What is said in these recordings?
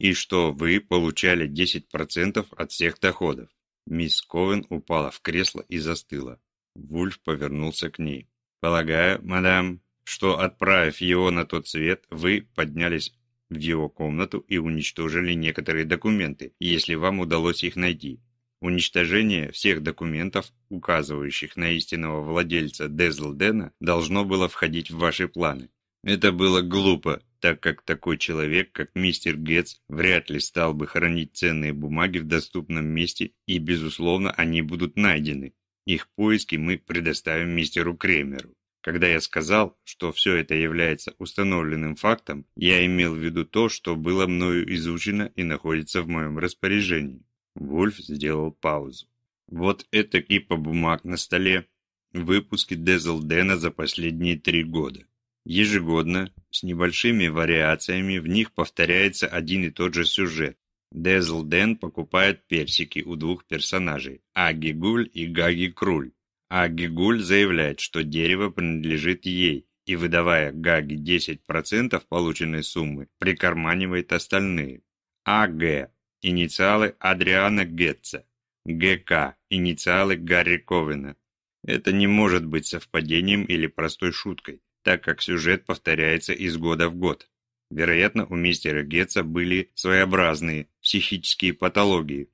и что вы получали 10% от всех доходов. Мисс Ковен упала в кресло и застыла. Вульф повернулся к ней. «Полагаю, мадам, что, отправив его на тот свет, вы поднялись в его комнату и уничтожили некоторые документы, если вам удалось их найти. Уничтожение всех документов, указывающих на истинного владельца Дезлдена, должно было входить в ваши планы. Это было глупо, так как такой человек, как мистер Гетц, вряд ли стал бы хранить ценные бумаги в доступном месте, и, безусловно, они будут найдены. Их поиски мы предоставим мистеру Кремеру. Когда я сказал, что все это является установленным фактом, я имел в виду то, что было мною изучено и находится в моем распоряжении. Вольф сделал паузу. Вот это кипа бумаг на столе. Выпуски Дезлдена за последние три года. Ежегодно, с небольшими вариациями, в них повторяется один и тот же сюжет. Дезлден покупает персики у двух персонажей – Аги Гуль и Гаги Круль. Аги Гуль заявляет, что дерево принадлежит ей, и, выдавая Гаги 10% полученной суммы, прикарманивает остальные. АГ Инициалы Адриана Гетца. ГК. Инициалы Гарри Ковена. Это не может быть совпадением или простой шуткой, так как сюжет повторяется из года в год. Вероятно, у мистера Гетца были своеобразные психические патологии,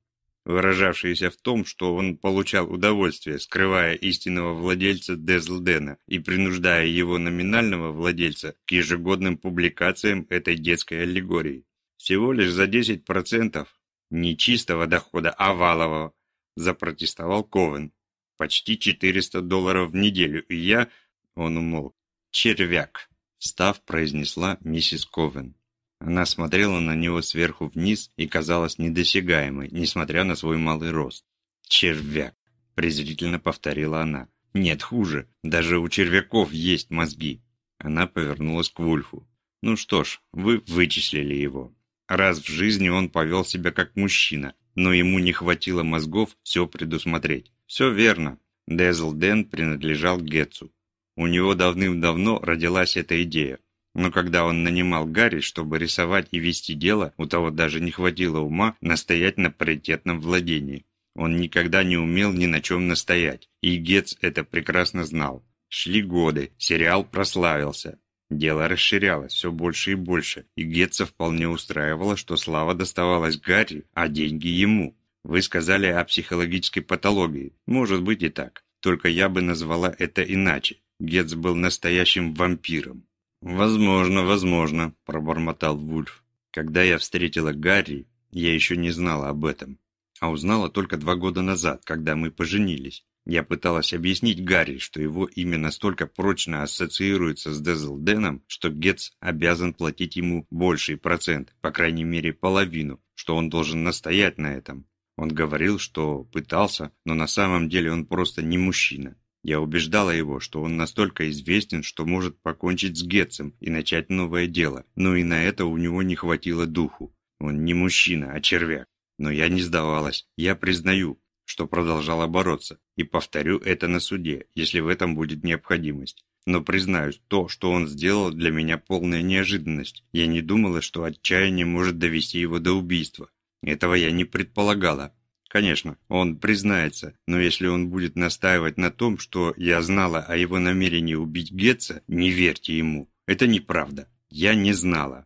выражавшиеся в том, что он получал удовольствие, скрывая истинного владельца Дезлдена и принуждая его номинального владельца к ежегодным публикациям этой детской аллегории. Всего лишь за 10% не чистого дохода, а валового, запротестовал Ковен. Почти 400 долларов в неделю, и я... Он умолк. Червяк, встав, произнесла миссис Ковен. Она смотрела на него сверху вниз и казалась недосягаемой, несмотря на свой малый рост. «Червяк!» – презрительно повторила она. «Нет, хуже. Даже у червяков есть мозги». Она повернулась к Вульфу. «Ну что ж, вы вычислили его. Раз в жизни он повел себя как мужчина, но ему не хватило мозгов все предусмотреть. Все верно. Дезл Дэн принадлежал Гетцу. У него давным-давно родилась эта идея. Но когда он нанимал Гарри, чтобы рисовать и вести дело, у того даже не хватило ума настоять на паритетном владении. Он никогда не умел ни на чем настоять, и Гетц это прекрасно знал. Шли годы, сериал прославился, Дело расширялось все больше и больше, и Гетца вполне устраивало, что слава доставалась Гарри, а деньги ему. Вы сказали о психологической патологии. Может быть и так. Только я бы назвала это иначе. Гетц был настоящим вампиром. «Возможно, возможно», – пробормотал Вульф. «Когда я встретила Гарри, я еще не знала об этом. А узнала только два года назад, когда мы поженились. Я пыталась объяснить Гарри, что его имя настолько прочно ассоциируется с Дезлденом, что Гетц обязан платить ему больший процент, по крайней мере половину, что он должен настоять на этом. Он говорил, что пытался, но на самом деле он просто не мужчина. Я убеждала его, что он настолько известен, что может покончить с Гетцем и начать новое дело, но и на это у него не хватило духу. Он не мужчина, а червяк. Но я не сдавалась. Я признаю, что продолжала бороться, и повторю это на суде, если в этом будет необходимость. Но признаюсь, то, что он сделал, для меня полная неожиданность. Я не думала, что отчаяние может довести его до убийства. Этого я не предполагала. Конечно, он признается, но если он будет настаивать на том, что я знала о его намерении убить Гетца, не верьте ему. Это неправда. Я не знала.